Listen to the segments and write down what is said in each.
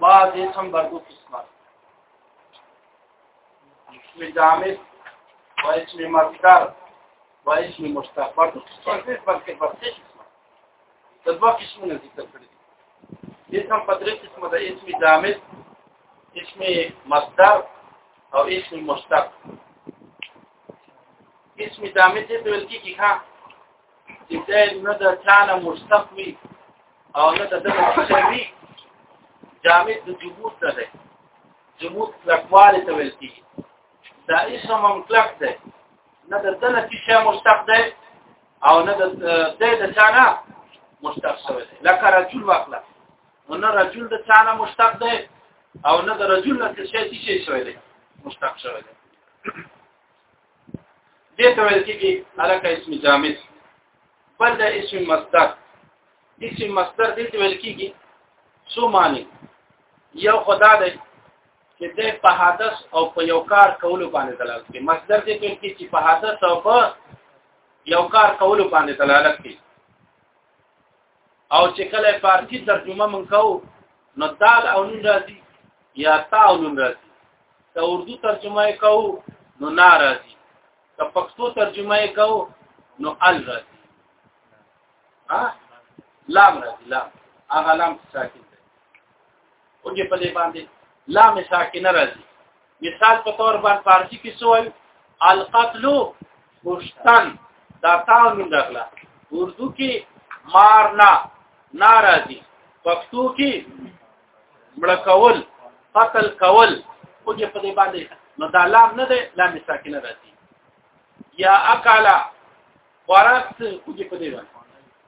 بعض اسم بر دو قسمت اسم جامد و اسم مصدر و اسم مشتق بر دو قسمت نه بلکې بر سه قسمت د دوه قسمونه ذکر کړی دي اسم په درې قسمه د اسم جامد اسم مصدر او اسم مشتق اسم جامد دې ویل کیږي ښا چې دا نه د چانه مشتق وي او نه د دغه شوی جامد د جمود ته دی جمود کلکواله ته ویل کیږي دا اسم هم کلک دی نه د دنه چې شی مشتق دی او نه د دې د چانه مشتق شوی دی لکه رجل واخله نو نه رجل د چانه مشتق دی او نه د رجل نه څه شی شوی دی مشتق شوی دی دې ته ویل کېږي الکه اسم جامد بل د اسم مصدر اسم مصدر دې ته ویل کېږي څو معنی یو خدا دی چې د په حادث او په یو کار کولو باندې دلالت کوي مصدر دې ته کې چې په حادث او په یو کار کولو باندې دلالت کوي او چې کله فارسی ترجمه مونږ کوو نو دال او نون راځي یا تا او نون راځي ته اردو ترجمه کوو نو نا راځي ته پښتو ترجمه کوو نو ال راځي ها لام راځي لام هغه لام ساکن او کې په دې باندې لا مساکنه راځي مثال په تور باندې فارسی کې سوال القتل مشتن دا تاون دغلا اردو کې مارنا ناراضي پښتو کې مړکول قتل کول او دې په دې باندې نو دا لام نه ده لام ساکنه راځي یا اکالا ورات او دې په دې باندې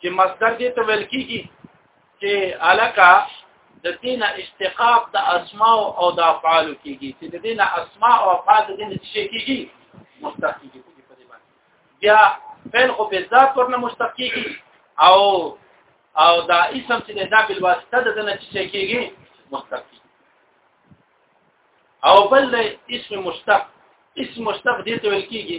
چې مصدر دې ته ویل کیږي چې الکا د دینه استقاق د اسماء او د افعال کیږي چې د دینه اسماء او افعال د دینه شي کیږي مستحق کیږي په دې باندې بیا فعل خو به ذات ورنه مستحق کیږي او او دا اسم چې دا بل واسطه د دینه شي کیږي مستحق کیږي او بل اسم مشتق اسم مشتق دې ته ویل کیږي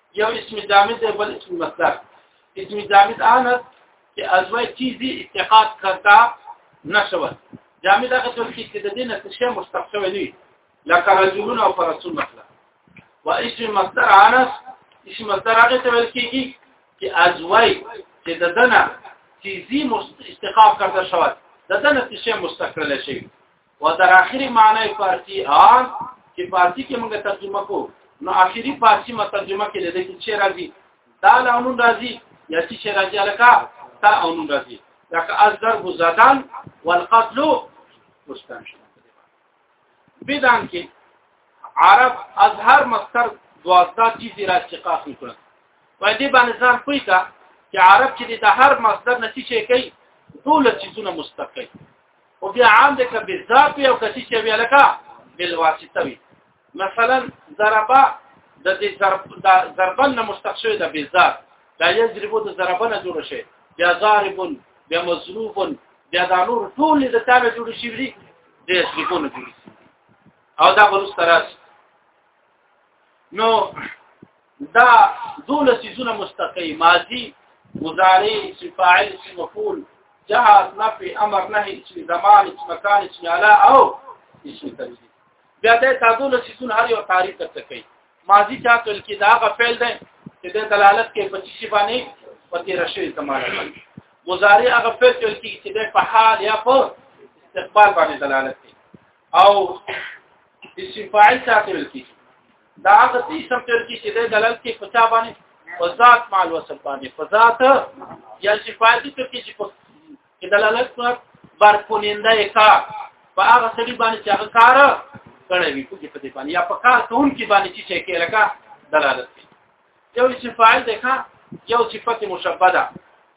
یو اسم جامد دی بل اسم مصدر اسم جامد هغه چې ازوی چیزی استقاط کرتا نشوه جامد هغه څه چې د دینه څه شی مشتق شوی دی لکه رجلون او فرسون مثلا و اسم مصدر هغه اسم مصدر هغه ته ویل کیږي چې ازوی چې د دنه چیزی استقاط کرتا شوه د دنه څه شی مستقل شي او تر اخري معنی فارسی ا چې فارسی کې موږ ترجمه کو نو اخري فارسی ما ترجمه کې لده کې چې راځي دا لامون راځي یا چې راځي الکا تا او نون راځي لکه الضرب زدان والقتل مستان بدان کې عرب اظهر مستر دوازده چیز راځي قاف کړ په دې باندې ځان پوي کا چې عرب چې د هر مصدر نتیجه کوي ټول چیزونه مستقل او بیا عام ده که بالذات او کسی چې بیا لکه بالواسطه وي مثلا ضربه د دې ضرب د ضربن نه مستقصوی ده بالذات دا یضربو د ضربنه جوړ شي بیا ضاربون بیا مضروبون بیا دا نور ټول د تابع جوړ شي دي د یضربون جوړ شي او دا ورس تراس نو دا دول سيزونه مستقيم ماضي مضارع اسم فاعل اسم مفعول جهات نفي امر نهي اسم زمان اسم مكان اسم علا او اسم تنزيل بیا د تاسو له سيزون هر یو تعریف تر کوي ماضي چا تل کې دا غ فعل ده چې د دلالت کې په چی باندې په تیر شوی زمانه باندې مضارع هغه فعل تل کې چې د په حال یا په استقبال باندې دلالت کوي او اسم فاعل څه ویل کی دا هغه څه اسم تر کی چې د دلالت کې پچا باندې فزات مال وصل باندې فزات یا چې فاعل تر کی چې په دلالت پر بار کونینده یې کا په هغه سړي باندې چې هغه کار کړی وي په دې باندې یا په کار ټون کې باندې چې کې لکه دلالت یو اسم فاعل دی ښا یو صفت مشبه ده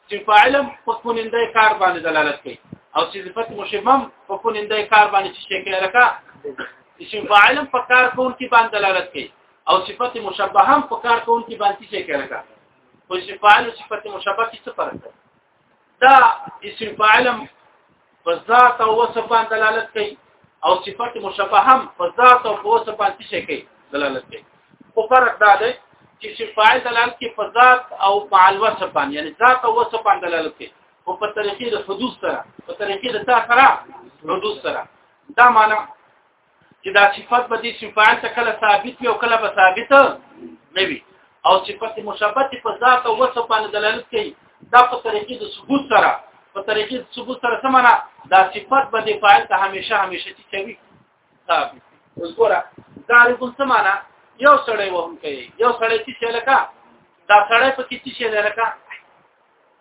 چې فاعل په کوننده کار باندې دلالت کوي او چې صفت مشبه په کوننده کار باندې چې شي کوي لکه اسم فاعل په کار کون کې باندې دلالت کوي او صفت مشبه هم په کار کون کې باندې شي کوي لکه خو اسم فاعل او صفت مشبه کې څه فرق دی دا اسم فاعل په ذات او وصف باندې دلالت کوي او صفت مشبه هم په ذات او وصف باندې شي کوي دلالت کوي خو فرق دا دی چې اسم فاعل دلالت کوي په ذات او په الوصف باندې یعنی ذات او وصف باندې دلالت کوي او په طریقې د حدوث سره په طریقې د تا سره حدوث سره دا معنی چې دا صفت به دې صفات ته کله ثابت وي او کله به ثابت نه وي او صفت مشابهت په ذات او وصف باندې دلالت کوي دا په طریقې د ثبوت سره په طریقې د ثبوت سره څه معنا دا صفت به دې فاعل ته همیشه همیشه چې کوي ثابت اوس ګوره دا رګون څه معنا یو سړی وهم کوي یو سړی چې لکه دا سړی په کې چې لکه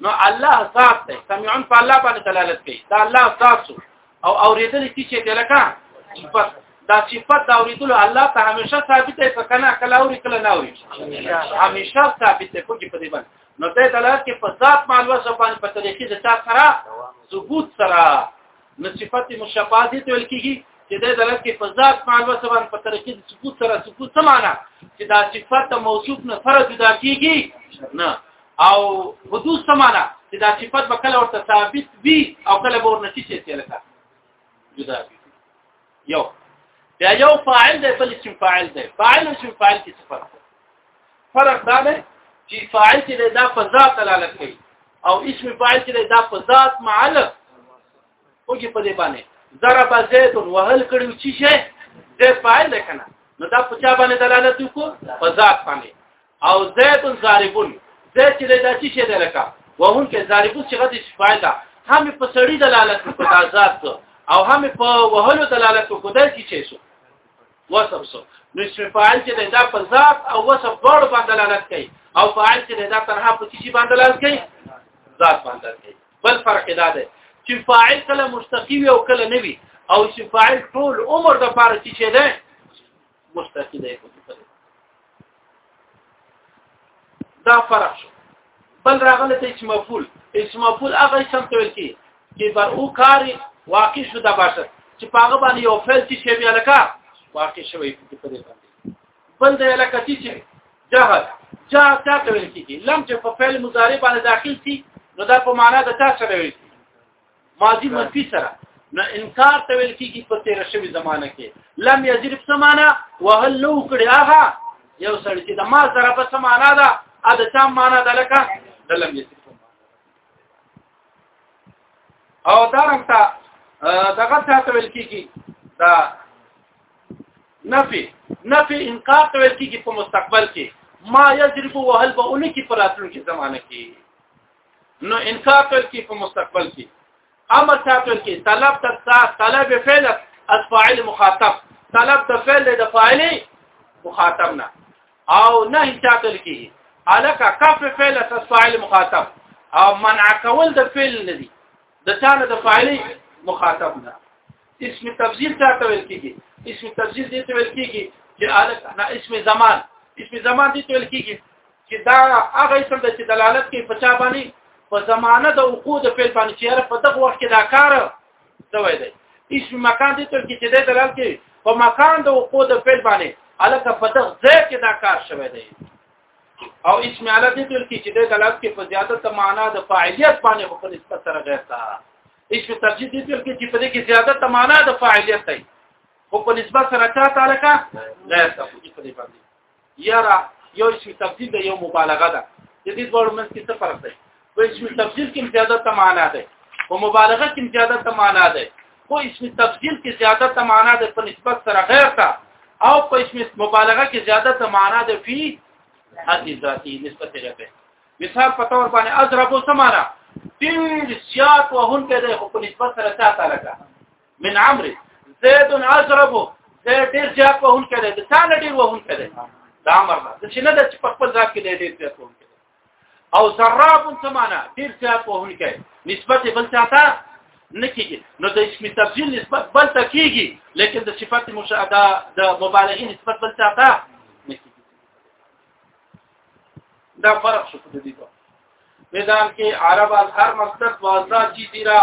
نو الله ذات دی سميعون په الله باندې دلالت کوي دا الله ذات او اوریدل کی چې دلکه صفت دا صفت دا اوریدل الله ته همیشه ثابت دی په کنه کله اوري کله نه اوري همیشه ثابت دی کوم په دې باندې نو ته دلالت کې په ذات معلومه ځبان په طریقې د چا سره ثبوت سره نو صفت مشابهه دي تل کېږي چې د دلالت کې په ذات معلومه ځبان په طریقې د ثبوت سره ثبوت سمانه چې دا صفت موصوف نه فرض جدا کېږي نه او حدوث سمانا چې دا صفت به کله ورته ثابت وي او کله به ورنه شي چې لکه جدا وي یو دا یو فاعل دی بل اسم فاعل دی فاعل او اسم فاعل کې فرق فرق دا دی چې فاعل کې دا په ذات دلالت کوي او اسم فاعل کې دا په ذات معلق اوږي په دې باندې ضرب زید وهل کړو چې شي زید فاعل ده کنه نو دا په چا باندې دلالت وکړو په ذات باندې او زید زاربون زید چې دا چې شه ده لکه وهون کې زاربون چې غدي شفای ده هم په سړی دلالت کوي دا ذات او هم په وهلو دلالت کوي دا چې شي شو وصف سو نو اسم فاعل چې دا په ذات او وصف ډول باندې دلالت کوي او فاعل چې دا تنها په چی باندې دلالت کوي ذات باندې دلالت کوي بل فرق دا دی چې فاعل کله مستقیم او کله نوي او چې فاعل ټول عمر د پاره چې ده مستقی دی دا فرق شو بل راغله ته اسم مفعول اسم مفعول هغه اسم ته ویل کی چې بر او کار واقع شو د بشر چې پاغه باندې یو فعل چې شی بیا لکه واقع شوی په دې باندې بل د لکه چې جهل جا تا ته ویل کیږي لم چې په فعل مضارع باندې داخل شي نو دا په معنا د تا سره ویل ماضی منفی سره نو انکار ته ویل کیږي په تیر شوی زمانه کې لم یجرب سمانه وهل لو کړي هغه یو سړی چې د ما سره په سمانه ده ا د چا معنا ده لکه د لم یجرب او دا رنګه دغه څه ته ویل کیږي دا نفي نفي انکار ته ویل کیږي په مستقبل کې ما یجرب وهل به اونکي په راتلونکي زمانه کې نو انکار پیل کی په مستقبل کې امر چا پیل کی طلب تسا طلب فعل از فاعل مخاطب طلب د فعل د فاعل مخاطب نه او نه چا پیل کی الک کف فعل از فاعل مخاطب او منع کول د فعل نه دي د چانه د فاعل مخاطب نه اسم تفضیل څه ته ویل کیږي اسم تفضیل دې ته ویل کیږي چې الک نه اسم زمان اسم زمان دې ته ویل کیږي چې دا هغه اسم د چې دلالت کوي په چا باندې په زمانه د وقوع د فعل باندې چې هر په دغه وخت کې دا کار شوی دی اسم مکان دې ته ویل کیږي چې دې دلالت کوي په مکان د وقوع د فعل باندې الک په دغه ځای کې دا کار شوی دی او اسم علی دې ته ویل کیږي چې دې دلالت کوي په زیادت معنا د فاعلیت باندې په نسبت سره غیر تا هیڅ په ترجیح دي چې چې په دې کې زیاده تمانا د فاعلیت دی خو په نسبت سره چا تعالی کا غیر تفصیل په دې باندې یرا یو شی تفصیل دی یو مبالغه ده د دې ډول منځ کې څه فرق دی په اسم تفصیل کې زیاده تمانا ده او مبالغه کې زیاده تمانا ده خو اسم تفصیل کې زیاده تمانا ده په نسبت سره غیر تا او په اسم مبالغه کې زیاده تمانا ده فی حد ذاتی نسبت غیر مثال په تور باندې اضربو سمانا ډیر زیات وهون کې دی خو په نسبت سره چاته لګا من عمر زید اضربو زید ډیر زیات وهون کې دی د ثانه ډیر وهون کې دی دا امر نه د شنه د په خپل ځات کې ډیر زیات وهون کې او ضراب سمانا ډیر زیات وهون کې نسبت بل چاته نکیږي نو د اسم تفضیل نسبت بل ته کیږي لیکن د صفت مشاهده د مبالغه نسبت بل ته دا فرق شو په دې په میدان کې عرب از هر مصدر واسطه چی دیرا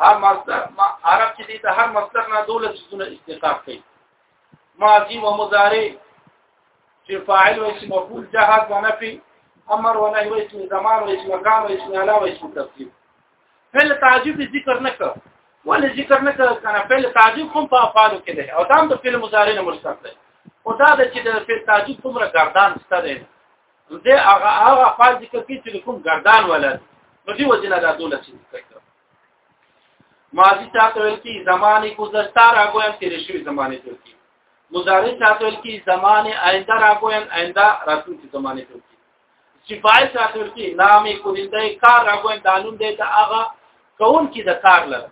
هر مصدر ما عرب چې دې ته هر مصدر نه دوله څونه استقاق کوي ماضی و مضارع چې فاعل و اسم مفعول جهاد و نفي امر و نهي و اسم زمان و اسم مکان و اسم اله و اسم تفسیر فعل تعجب ذکر نه کړ ولې ذکر نه کړ کنه فعل تعجب هم په افعالو کې ده او دا هم د فعل مضارع نه مستق ده او دا د چې د فعل تعجب څومره گردان شته ده دې هغه هغه افعال ذکر کې چې کوم گردان ولا نو دی وجنه دا دوله چې ذکر کړ ماضی چاته ویل کی زمانه گذشته راغویم تیر شوی زمانه تیر کی مضارع چاته ویل کی زمانه آینده راغویم آینده راتلونکي زمانه تیر کی صفای ساتل کی نامې کولنده کار راغون دانون دی ته هغه کون کی د کار لره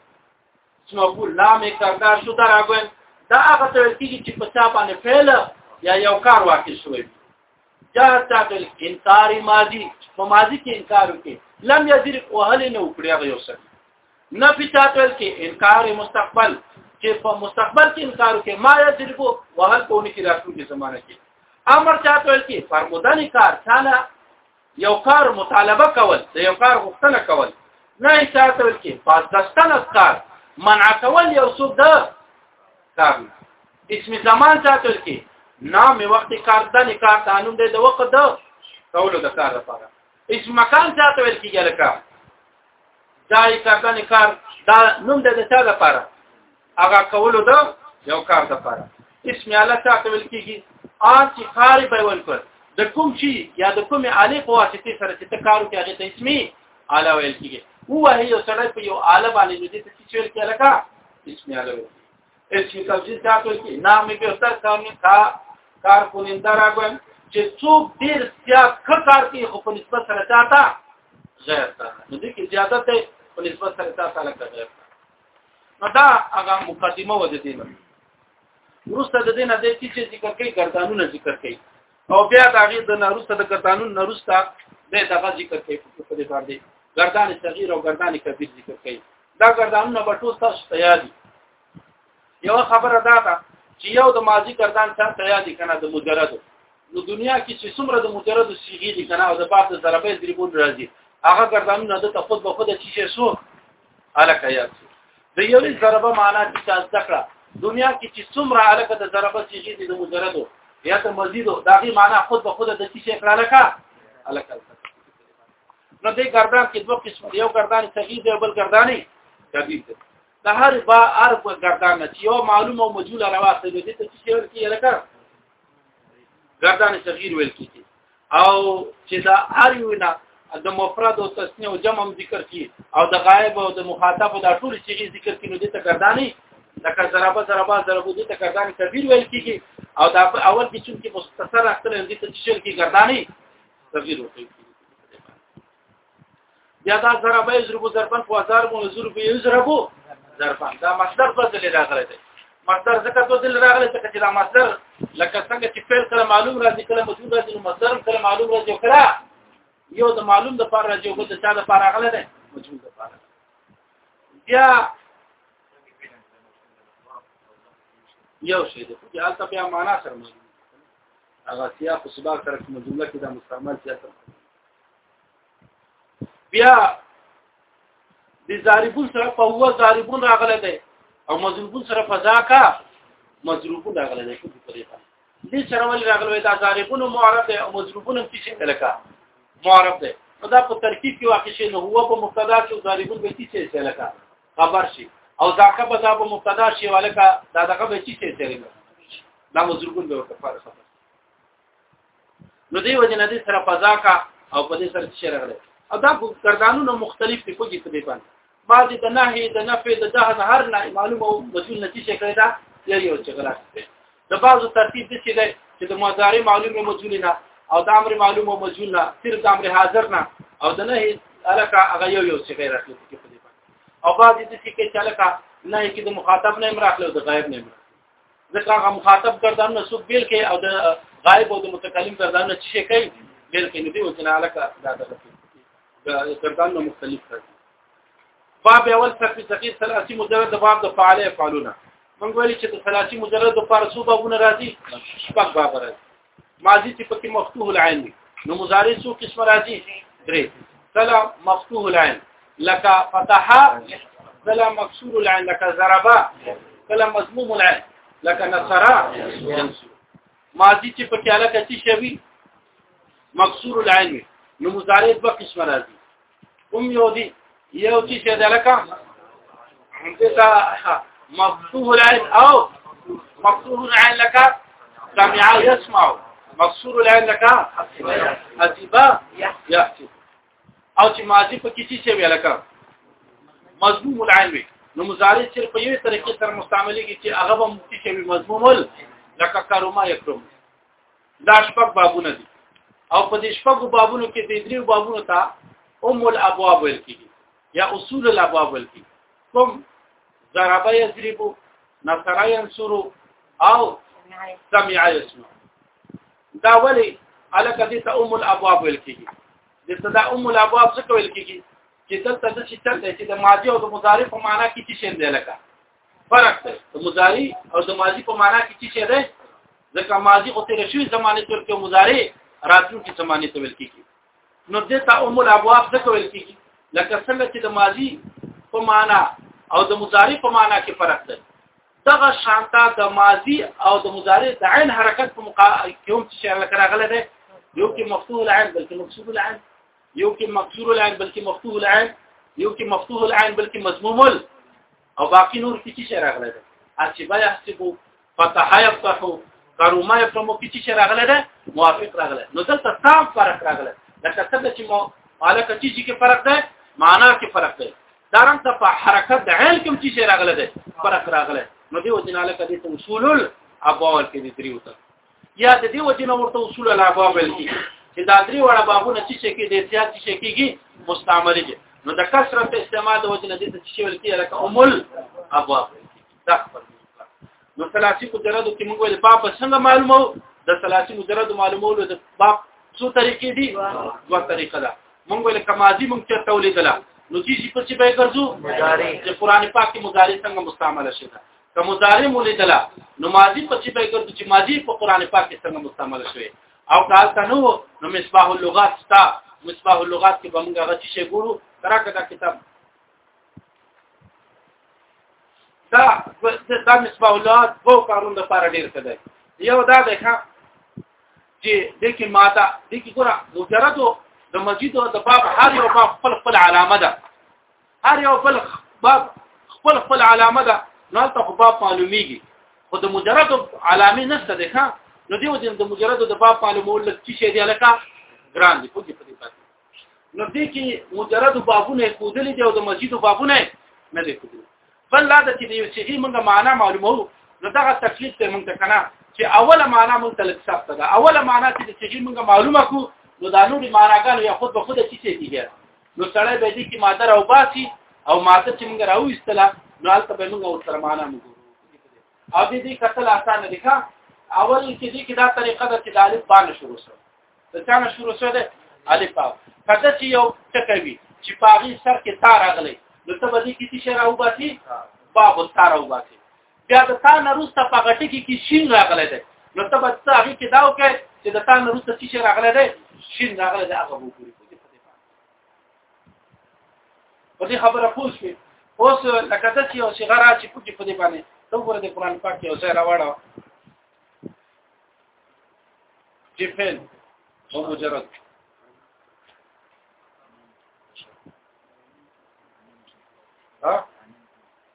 چې مقبول نامې کردار شو دا راغون دا هغه ته کیږي چې په چا باندې فعل یا یو کار واقع شوی جاء تعدل انکار ماضی په ماضی کې انکار وکړي لم یذر وهل نه وکړي هغه یو څه نفي چاته کې انکار مستقبل چې په مستقبل کې انکار کې ما یجربو وهل کوونی کې راتلونکي زمانه کې امر چاته کې فرمودن کار چاله یو کار مطالبه کول د یو کار غوښتنه کول نه چاته کې پاسدستان کار منع کول یو څه ده کار اسم زمان چاته کې نام وخت کار د کار قانون دی د وخت د کولو د کار لپاره اسم مکان څه ته ویل کیږي لکه دا یې کارګان کار دا نوم د څه لپاره هغه کولو دا یو کار د لپاره اسم اله څه ته ویل کیږي ا چې کار به ورکړ د کوم شي یا د کوم اله په واسطه سره چې کارو کې هغه ته اسمي اله ویل کیږي هو هي یو سره په یو اله باندې د دې څه ویل کیږي لکه اسم اله ویل اسی تفصیل تاسو کې نامې به تر کامې کا کار کولیندا راغون چې څوک ډیر زیات ښه کار کوي خو په نسبت سره چاته غیر تا نو دې کې زیادت دی په نسبت سره تا سره کوي نو دا هغه مقدمه و دې نه ورسته د دې نه دې چې ذکر کوي ګردانونه ذکر کوي او بیا دا غي د ناروسته د ګردانون ناروسته به دغه ذکر کوي په دې باندې ګردان صغیر او ګردان کبیر ذکر کوي دا ګردانونه به ټول تاسو ته یاد دي یو خبره دا ده چې یو د ماضی ګردان تاسو ته یاد دي کنه د مجرد نو دنیا کې چې څومره د مجرد صيغې دي کنه او د باب د ضربې ضربون راځي هغه ګردانونه د تخود به خود چې شي سو الکه یاد د یوې ضربه معنا چې تاسو ذکر دنیا کې چې څومره الکه د ضربه صيغې دي د مجرد یا ته مزید دا غي معنا خود به خود د چې شي کړه الکه الکه نو دې ګردان کې دوه قسم یو ګردان صحیح دی بل ګردان کبیر دی د هر با ارب ګردان چې یو معلوم او مجهول راوخته دي ته چې ور کې لکه ګردان صغیر ویل کیږي او چې دا هر یو نه د مفرد او تسنیه او جمع ذکر کی او د غائب او د مخاطب دا ټول چې ذکر کینو دي ته ګردانې لکه ضربه ضربه ضربه دي ته ګردانې کبیر ویل کیږي او دا اول کې چې مختصر اختر دي ته چې ګردانې تغیر وکړي یا دا ضربه یضرب ضربا خو ضرب او یضرب یضرب ضربا دا مصدر بدل راغلی دی مصدر ځکه ته دل راغلی ته چې دا مصدر لکه څنګه چې فعل سره معلوم راځي کله مفعول راځي نو مصدر سره معلوم راځي کړه یو د معلوم د پر راځي او د چا د پر راغلی دی مجهول د پر بیا یو شی دی چې حالت بیا معنا سره معلوم هغه سیاق او سباق سره کوم جمله کې دا مستعمل سیاق بیا د ضاربون سره په هو ضاربون راغله ده او مضروبون سره فزاکا مضروبون راغله ده په طریقه دې سره ول راغله دا ضاربون معرب ده او مضروبون هم څه لکه معرب ده دا په ترکیب کې واقع شي نو هو په مبتدا کې ضاربون به څه شي لکه خبر شي او ځکه به دا به مبتدا شي ولکه دا دغه به چی څه چلی دا مزرګون به کفاره خبر نو دی وجه نه دي سره فزاکا او په دې سره چې راغله او دا ګردانونه مختلف دي کوجی څه دی باندې بعض د نهي د نفي د جهل هر نه معلومه مجهول نتیجه کړی دا یو یو چې غلط دی د بعضو ترتیب د چې دی چې د مضارع معلوم مجهول نه او د امر معلوم مجهول نه صرف د امر حاضر نه او د نه الکه هغه یو یو څه غیر اخلي کې په دې باندې او بعض دې چې کې الکه نه کې د مخاطب نه امر اخلي او د غایب نه امر ځکه هغه مخاطب ګردان نه سوق بیل کې او د غایب او د متکلم ګردان نه چې کوي بیل کې نه دی او چې نه الکه دا د ګردان نه مختلف کړي باب اول صفحه صغیر 30 مجرد باب د فعاله فعلونه موږ ویل چې د ثلاثي مجرد لپاره څو بابونه راځي شپږ باب راځي ماضي چې پکې مفتوح العين دي نو مضارع څو قسم راځي درې سلا مفتوح العين لك فتح سلا مكسور العين لك ضربا سلا مضموم العين لك نصر ماضي چې پکې علاقه شي شوی مکسور العين نو مضارع دوه قسم راځي کوم یو دی یو چې چې دلکه همدا مفتوح العين او مفتوح العين لك سمع يسمع مقصور العين لك حسيبا يحسب او چې ماضي په کې چې ویل کا مضموم العين وي نو مضارع چې په یوه طریقې سره مستعملي کې چې هغه به مفتی شي مضموم لکه کرما یکرم دا شپږ بابونه دي او په دې شپږ بابونو کې د دریو بابونو ته ام الابواب ویل کیږي یا اصول الابواب ویل کیږي کوم ضرب یضرب نصر ينصر او سمع يسمع دا ولی الکه دې ته ام الابواب ویل کیږي د صدا ام الابواب څه ویل کیږي چې دلته د چې تل چې د ماضي او د مضارع په معنا کې څه شین دی لکه فرق دی د مضارع او د ماضی په معنا کې څه دی ځکه ماضی او تیر شوی زمانه تر کې مضارع راتلونکي زمانه ته ویل کیږي نو د تا ام الابواب څه ویل کیږي لکه څنګه چې د ماضی په معنا او د مضارع په معنا کې فرق دی دغه شانتا د ماضی او د مضارع د عین حرکت په مقابل کې هم چې راغله ده یو کې مفتوح العين بلکې مکسور العين یو کې مکسور العين بلکې مفتوح العين یو کې مفتوح العين بلکې مضموم او باقی نور کې څه راغلی ده حسبه يحسبو فتح يفتحو کرومه په مو کې څه راغلی ده موافق راغلی نو دلته تام فرق راغلی دا څه چې مو مالا کچی چې کې فرق ده معنا کې فرق ده دارم ته په حرکت د عین کوم چې راغلی ده فرق راغلی نو دی وجناله کدي ته اصول ابوال کې دي تریو ته یا د دې وجنه ورته اصول الابواب ویل کیږي چې دا درې وړه بابونه چې شي کې د زیات چې شي کېږي مستعمل دي نو د کثرت استعمال د وجنه دي چې ویل کیږي لکه امول ابواب دا خبر نو ثلاثي مجرد کې موږ ول باب څنګه معلومو د ثلاثي مجرد معلومولو د باب څو طریقې دي دوه طریقه ده موږ ول کمازي موږ ته تولیدله نو چې په څه به ګرځو چې قران پاک کې مضارع څنګه مستعمل شي که مضارع ولیدل نو ماضی په څه به ګرځي چې ماضی په قران پاک کې څنګه مستعمل شوی او کال تنو نو مصباح اللغات ستا مصباح اللغات کې بمګه غچی شي ګورو تراکه دا کتاب دا دا مصباح اللغات وو کارون د لپاره ډیر څه دی یو دا ده چې د کې ماده د کې ګوره مجرد د مسجد او د باب هر یو باب خپل خپل علامه ده هر یو بل باب خپل خپل علامه ده نو هلته خو باب معلومیږي خو د مجرد علامه نشته ده ښا نو دیو د مجرد د باب معلومول چې شی دی لکه ګران دی په دې په دې پاتې نو دې کې مجرد بابونه کودلې دی او د مسجد بابونه نه دی کودلې بل لا د چې یو چې موږ معنا معلومو نو دغه تکلیف ته موږ ته کنه چې اوله معنا موږ ته لږ سخت ده اوله معنا چې چې موږ معلومه کو نو دا نور معناګانو یا خود به خود چې چې کیږي نو سړی به دې کې ماده راو باسي او ماده چې موږ راو ایستله نو هلته به موږ او سره معنا موږ او دې دې کتل اسانه دي ښا اول کې دې کې دا طریقه ده چې د الف باندې شروع شو د څنګه شروع شو ده الف باو کله چې یو ټکوي چې پاغي سر کې تار اغلي نو ته به دې کې څه راو باسي باب تار راو باسي بیا د تا نه روسته په غټکی کې شین راغلی دی نو ته به څه هغه کې دا وکړي چې د تا نه روسته چې راغلی دی شین راغلی دی هغه وګوري په دې خبره پوه شئ اوس لکه د چې او صغرا چې پکې په دې باندې ته وګوره د قران پاک یو ځای راوړو چې فعل او مجرد ها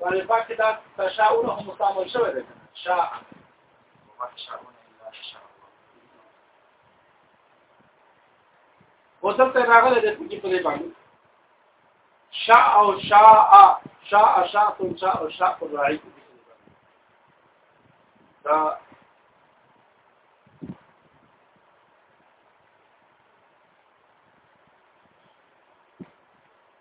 قرآن پاک کې دا تشاؤن هم مستعمل شوی دی شاء وما تشاؤن الا شاء الله وصلت راغله د پوجي په دې باندې شاء او شاء شاء شاء شاء او شاء راعي دا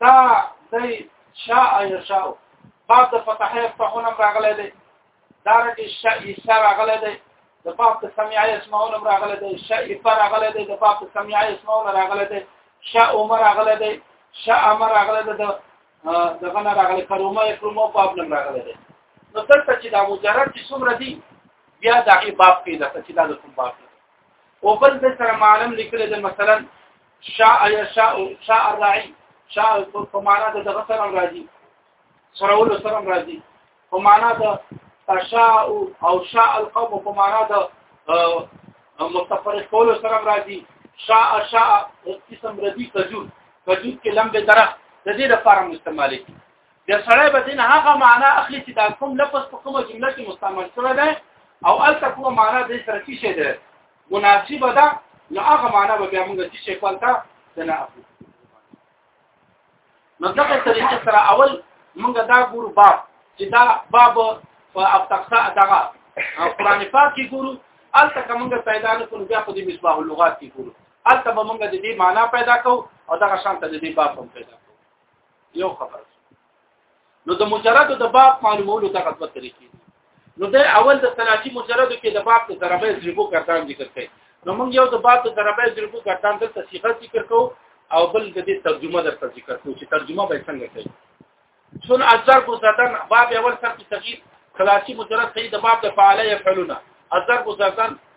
دا دی شاء یشاء باب د فتح یفتحون راغلی دی دا رنګه شاء یشاء راغلی دی د باب د سمع اسمعون راغله دی شاء فر راغله دی د باب د سمع اسمعون راغله دی شاء عمر راغله دی شاء امر راغله دی دغه نه راغله کرومه کرومه باب نه راغله دی نو څنګه چې دا مجرد چې څومره دی بیا دا غي باب پیدا چې دا د کوم باب او بل د سره معلم لیکل د مثلا شاء يشاء شاء الرعي شاء په معنا د دغه سره راځي سره ول سره راځي په معنا د تشاء او شاء القوم په معنا د متفرق کول سره راځي شاء شاء قسم ردی کجور کجور کې لمبه درخت د دې لپاره مستعمل کی د سړی به دین هغه معنا اخلي چې دا کوم لفظ په کومه جمله کې مستعمل شوی دی او الته کومه معنا د سره کې شي ده مناسبه ده نو هغه معنا به بیا موږ چې شیخ پالتا دنا اخو نو دغه طریقې سره اول موږ دا ګورو باب چې دا باب په افتقصا دغه قرآن پاک کې ګورو الته کومه پیدا نه کوو بیا په دې مصباح اللغات کې ګورو الته به موږ د دې معنا پیدا کوو او دغه شان ته د دې باب هم پیدا کوو یو خبره نو د مجرد د باب معلومولو دغه دوه طریقې دي نو د اول د ثلاثي مجرد کې د باب د ضربه ضربو کردان ذکر کړي نو موږ یو د باب د ضربه ضربو کردان د صيغه ذکر کو او بل د دې ترجمه در ذکر کو چې ترجمه به څنګه کوي سن اثر کو زدن باب اول سر کې تغییر ثلاثي مجرد کې د باب د فعاله يفعلون اثر کو زدن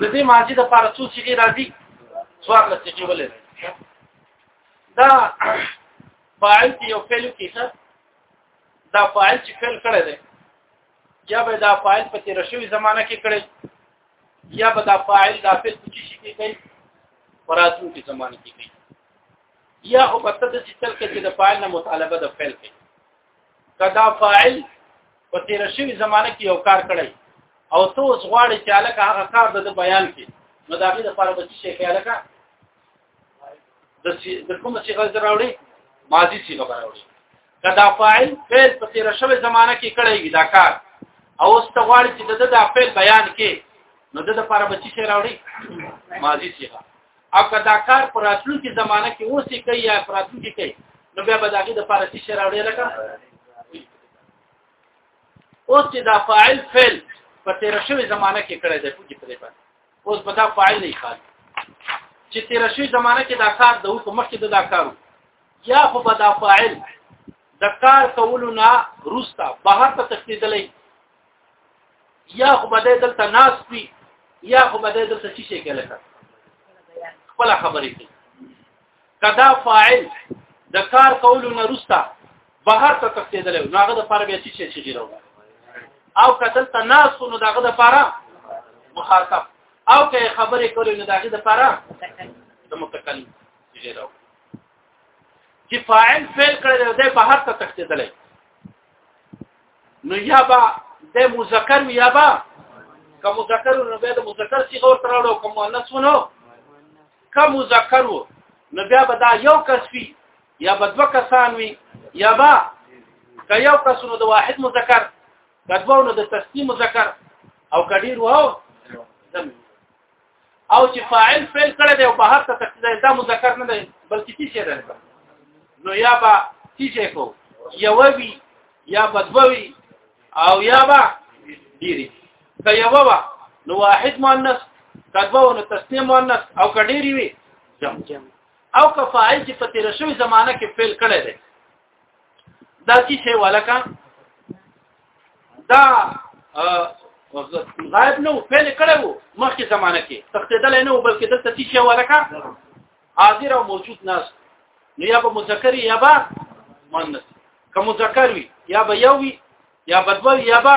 د دې ماضي د لپاره څو صيغې راځي څوار لسیږي ولې دا فاعل کې یو فعل کې څه دا فاعل چې فعل کړی دی یا به دا فاعل په تیر شوی زمانہ کې کړی یا به دا فاعل دا فعل چې شي کې کوي وراتون کې زمانه کې کوي یا هو په تدې چې تل کې د فاعل نه مطالبه د فعل کوي کدا فاعل په تیر شوی زمانه کې یو کار کړی او ته اوس غواړې چې الکه هغه کار د بیان کې نو دا غي د لپاره به څه شي الکه د د کوم څه غوړ راوړي ماضي څه غوړ راوړي کدا فاعل فعل په تیر شوی زمانه کې کړی دا کار او اوس ته غواړې چې د د فعل بیان کې نو د لپاره به څه شي راوړي ماضي څه او که دا کار پر راتلونکي زمانه کې اوسې کوي یا پر راتلونکي کوي نو بیا به داګه د فارسی شعر اوري لکه اوس چې دا فاعل فعل په تیر شوی زمانه کې کړی دی پوجي پرې پات اوس به دا فاعل نه ښکار چې تیر شوی زمانه کې دا کار د حکم مخکې د دا کارو یا خو به دا فاعل د کار کولو نه روستا بهر ته تښتیدلې یا خو بده دلته ناس وي یا خو بده دلته څه شي کې لکه خپل خبرې کوي کدا فاعل د کار کولو نه رستا بهر ته تختیدل نو هغه د پاره بیا چې شي شي راو او کتل تناس نو دغه د پاره مخاطب او که خبرې کولې نو دغه د پاره د متکلم شي راو چې فاعل فعل کړی دی بهر ته تختیدل نو یا با د مذکر یا با که مذکر نو بیا د مذکر صيغه ورته راوړو کوم مؤنث ونه که مذکر نو بیا به دا یو کس وي یا به دوه کسان وي یا با که یو کس نو د واحد مذکر که دوه نو د تسنی مذکر او کډیر وو او چې فاعل فعل کړی دی او بهر ته تقدیر دا مذکر نه دی بلکې څه شی دی نو یا با څه شی کو یووی یا بدووی او یا با ډیری که یووا نو واحد مؤنث کدو نو تسنیم مؤنث او کډیری وی جمع او که فاعل چې په تیر شوی زمانہ کې فعل کړی دی دا چې شی ولکه دا غائب نو فعل کړو مخکې زمانہ کې تختیدل نه بلکې دلته چې شی ولکه حاضر او موجود ناس نو یا به مذکر یا به مؤنث که مذکر وي یا به یو وي یا به دوه یا به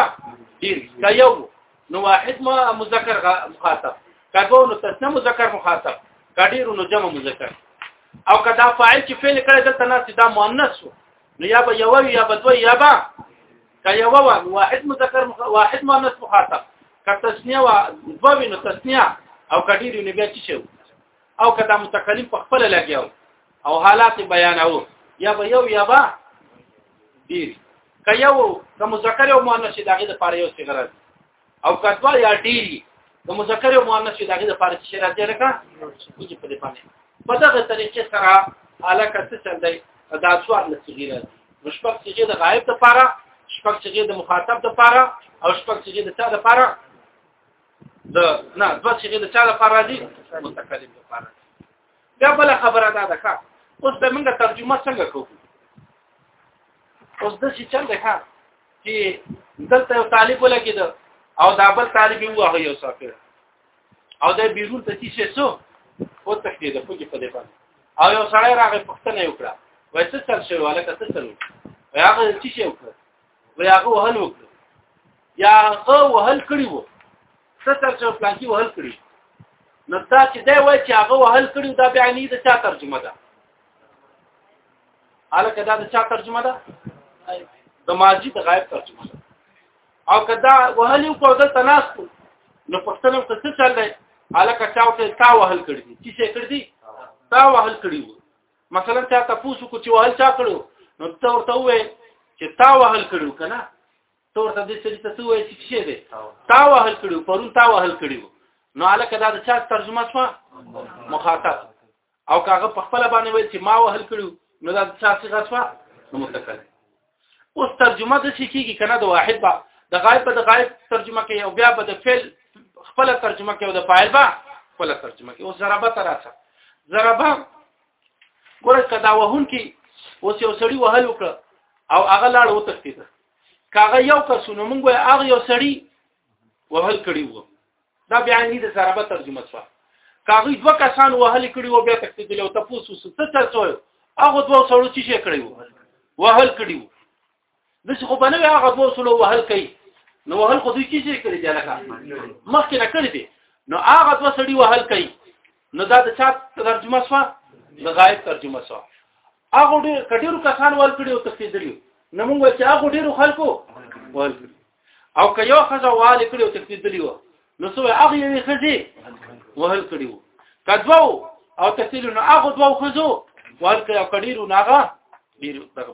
ډیر که یو نو واحد ما مذکر مخاطب کدو نو تسنه مذکر مخاطب کډیرو نو جمع مذکر او کدا فاعل چې فعل کړي دلته ناس دا مؤنث نو یا به یو یا به دوی یا به کيو واحد مذکر واحد مؤنث مخاطب کتسنیه وا دوی نو تسنیه او کډیرو نو بیا چې شو او کدا متکلم په خپل لګیاو او حالات بیانو یا به یو یا به ډیر که یو که مذکر او مؤنث شي دغه د پاره یو صيغه راځي او کدوا یا ډیری د مذکر او مؤنث شي دغه د پاره چې راځي لکه چې په دې باندې په دغه طریقې سره علاقه څه چل دی دا څوار لسیږي راځي نو شپږ سیږي د غایب د پاره شپږ سیږي د مخاطب د پاره او شپږ سیږي د چا د پاره د نه دوه سیږي د چا د پاره راځي متکلم د پاره دا بل خبره ده ده اوس به موږ ترجمه څنګه کوو اوس د څه چل ده چې دلته یو طالب ولګید او دا بل طالب یو هغه یو سافر او دا بیرون ته چې څه سو او تخته ده فوجي په دې باندې او یو سړی راغی پښتنه یو کړه وای څه چل شو ولا کته چل وای هغه چې شو وای هغه وهل وکړ یا هغه وهل کړی وو څه ترجمه پلانکی وهل کړی نو دا چې دا وایي چې هغه وهل کړی دا بیا نه د چا ترجمه ده الکه دا د چا ترجمه ده د ماضی د غایب ترجمه ده او کدا وهل یو کو د تناس کو نو پښتنه څه څه چل دی الکه چاو ته تا وهل کړی چې څه کړ دی تا وهل کړی مثلا چا تاسو کو چې وهل چا کړو نو ته ورته وې چې تا وهل کړو کنه تور ته دې سړي ته څه وایي چې څه دی تا وهل کړو پرون تا وهل کړو نو الکه دا د چا ترجمه شو مخاطب او کاغه په خپل باندې وایي چې ما وهل کړو نو دا د چا څه غصوا نو متکلم اوس ترجمه د شي کیږي کنه د واحد با د غایب د غایب ترجمه کوي او بیا به د فعل خپل ترجمه کوي او د فاعل با خپل ترجمه کوي اوس ضربه تراشه ضربه ګوره کدا وهون کې اوس یو سړی وهل وکړه او هغه لاړ وتښتید کاغه یو کس نو موږ وای هغه یو سړی وهل کړی وو دا بیا نه د ضربه ترجمه شو کاغه دوه کسان وهل کړی وو بیا تکته دی او تاسو څه څه څه هغه دوه سړو چې شي کړی وو وهل کړی وو د څه خو بنوي هغه دوه سړو وهل کړي نو وهل خو دوی چې شي کړی دی لکه مخکې نه کړی دی نو هغه دوه سړي وهل کړي نو دا د چا ترجمه شو د غایب ترجمه شو هغه ډیر کډیرو کسان ول کړي او تخیدلی نو موږ چې هغه ډیرو خلکو ول کړي او که یو خزه وال کړي او تخیدلی و نو سو هغه یې خزي وهل کړي و کدو او تخیل نو هغه دوه خزو ول کړي او کډیرو ناغه ډیر دغه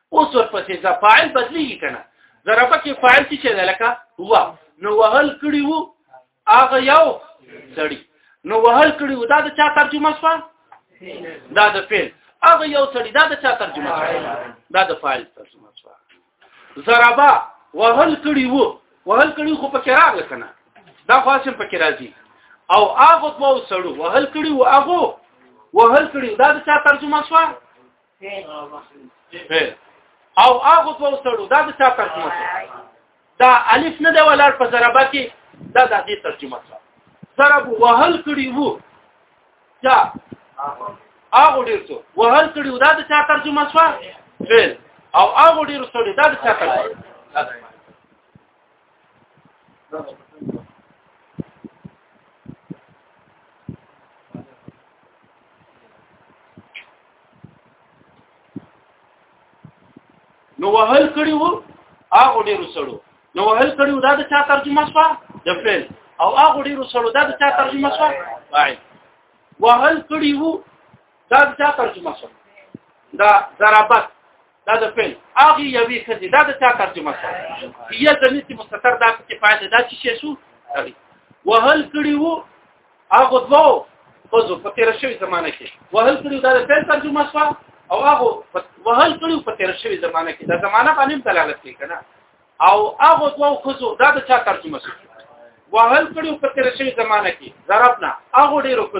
اوس ورپسې ځا فاعل بدلیږي کنه ضربه کې فاعل څه دی لکه هو نو وهل کړي وو هغه یو سړی نو وهل کړي وو دا د چا ترجمه شوه دا د فعل هغه یو سړی دا د چا ترجمه شوه دا د فاعل ترجمه شوه ضربه وهل کړي وو وهل کړي خو پکې راغله کنه دا خاصم پکې راځي او هغه دوه سړو وهل کړي وو هغه وهل کړي دا د چا ترجمه شوه او هغه دوه سړو دا د چا ترجمه ده دا الف نه دی ولر په ضربه کې دا د دې ترجمه ده ضرب وهل کړي وو دا هغه ډیر څه وهل کړي وو دا د چا ترجمه شو فعل او هغه ډیر څه دا د چا ترجمه نو وهل کړي وو هغه ډیرو سړو نو وهل کړي وو دا د چا ترجمه شوه د فعل او هغه ډیرو سړو دا د چا ترجمه شوه فاعل وهل کړي وو دا د چا ترجمه شوه دا ضربت دا د فعل اغه یوې کدي دا د چا ترجمه شوه هي د نتی مستتر دا کې فائدې دا چې شې شو وهل کړي وو هغه دوه خو په تیر شوی زمانه کې وهل کړي دا د فعل ترجمه شوه او هغه وهل کړي په تیر شوی زمانه کې دا زمانه باندې دلالت کوي کنه او هغه دوه خو دا د چا ترجمه شوه وهل کړي په تیر شوی زمانه کې ضربنا هغه ډیرو خو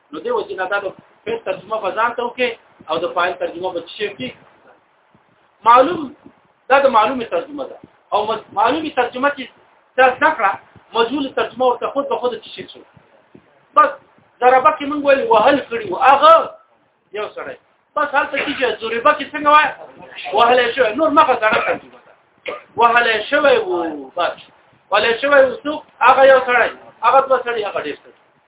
نو دی وځي نه دا د فعل ترجمه په ځان ته وکي او د فاعل ترجمه په شي کې معلوم دا د معلومه ترجمه ده او معلومه ترجمه چې دا ذکر مجهول ترجمه ورته خود به خود شي شو بس ضربه کې موږ ویل وهل کړی او هغه یو سره بس هلته چې ضربه کې څنګه وای وهل شو نور مخه سره ترجمه ده وهل شو وو بس وهل شو وو هغه یو سره هغه دوه سره هغه ډیر